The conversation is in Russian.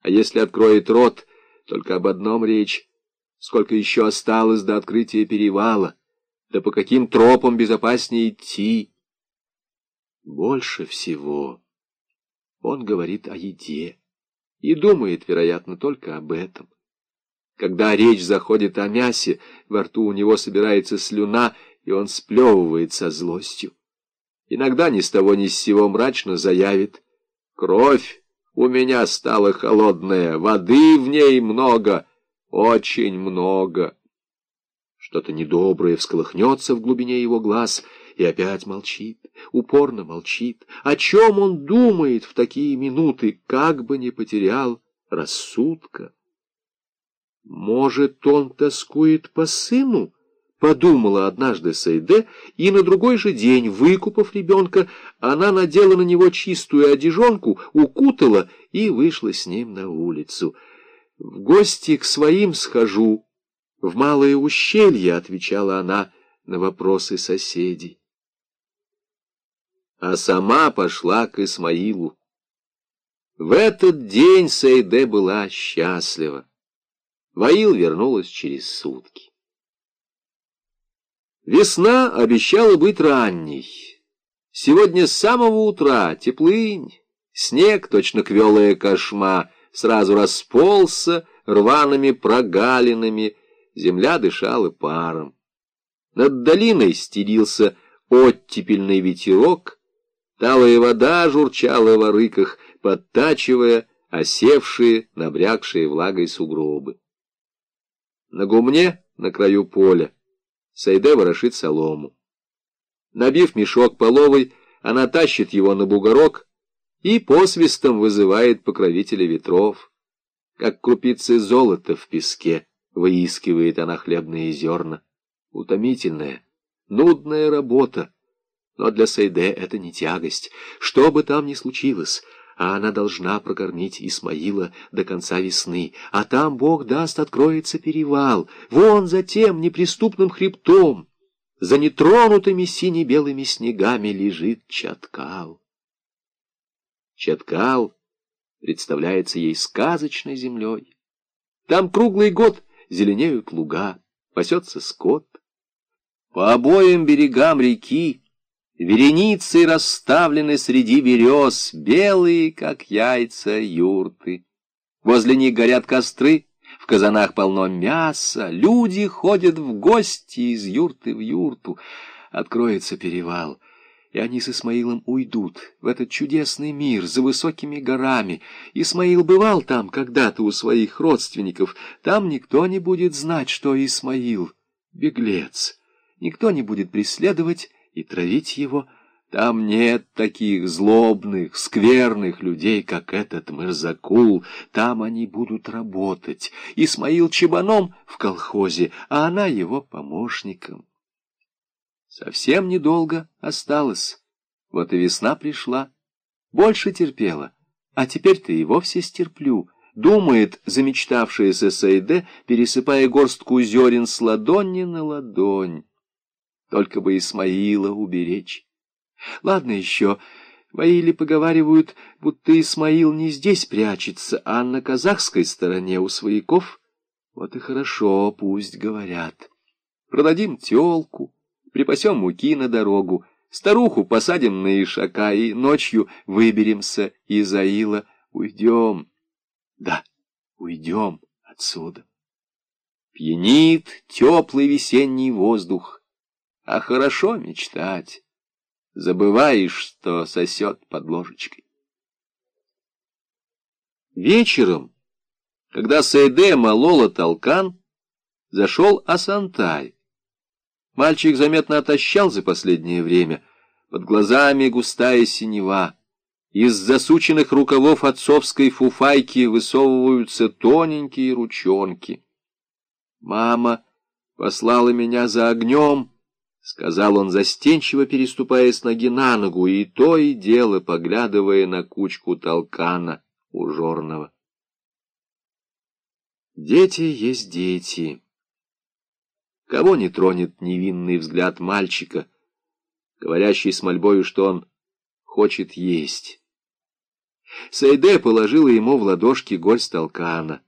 А если откроет рот, только об одном речь. Сколько еще осталось до открытия перевала? Да по каким тропам безопаснее идти? Больше всего он говорит о еде и думает, вероятно, только об этом. Когда речь заходит о мясе, во рту у него собирается слюна, и он сплевывает со злостью. Иногда ни с того ни с сего мрачно заявит «Кровь у меня стала холодная, воды в ней много, очень много». Что-то недоброе всколыхнется в глубине его глаз и опять молчит, упорно молчит. О чем он думает в такие минуты, как бы не потерял рассудка? Может, он тоскует по сыну? Подумала однажды Сайде, и на другой же день, выкупав ребенка, она надела на него чистую одежонку, укутала и вышла с ним на улицу. «В гости к своим схожу», в малое ущелье, отвечала она на вопросы соседей. А сама пошла к Исмаилу. В этот день Сейде была счастлива. Ваил вернулась через сутки. Весна обещала быть ранней. Сегодня с самого утра теплынь, снег, точно квелая кошма, сразу расползся рваными прогалинами, земля дышала паром. Над долиной стелился оттепельный ветерок, талая вода журчала в арыках, подтачивая осевшие, набрякшие влагой сугробы. На гумне, на краю поля, Сайде ворошит солому. Набив мешок половой, она тащит его на бугорок и посвистом вызывает покровителя ветров, как крупицы золота в песке выискивает она хлебные зерна. Утомительная, нудная работа. Но для Сайде это не тягость. Что бы там ни случилось, а она должна прокормить Исмаила до конца весны, а там, Бог даст, откроется перевал, вон за тем неприступным хребтом, за нетронутыми сине-белыми снегами лежит Чаткал. Чаткал представляется ей сказочной землей. Там круглый год зеленеют луга, пасется скот. По обоим берегам реки вереницей расставлены среди берез белые, как яйца, юрты. Возле них горят костры, в казанах полно мяса, люди ходят в гости из юрты в юрту. Откроется перевал — и они с Исмаилом уйдут в этот чудесный мир за высокими горами. Исмаил бывал там когда-то у своих родственников. Там никто не будет знать, что Исмаил — беглец. Никто не будет преследовать и травить его. Там нет таких злобных, скверных людей, как этот Мырзакул. Там они будут работать. Исмаил чебаном в колхозе, а она его помощником. Совсем недолго осталось. Вот и весна пришла. Больше терпела. А теперь-то и вовсе стерплю. Думает замечтавшаяся Сайде, пересыпая горстку зерен с ладони на ладонь. Только бы Исмаила уберечь. Ладно еще, Ваили поговаривают, будто Исмаил не здесь прячется, а на казахской стороне у свояков. Вот и хорошо, пусть говорят. Продадим телку припасем муки на дорогу, старуху посадим на ишака и ночью выберемся из Аила, уйдем. Да, уйдем отсюда. Пьянит теплый весенний воздух, а хорошо мечтать. Забываешь, что сосет под ложечкой. Вечером, когда Сайде молола толкан, зашел Асантай. Мальчик заметно отощал за последнее время. Под глазами густая синева. Из засученных рукавов отцовской фуфайки высовываются тоненькие ручонки. «Мама послала меня за огнем», — сказал он, застенчиво переступая с ноги на ногу, и то и дело поглядывая на кучку толкана у жорного. Дети есть дети. Кого не тронет невинный взгляд мальчика, говорящий с мольбою, что он хочет есть. Сайде положила ему в ладошки горсть толкана.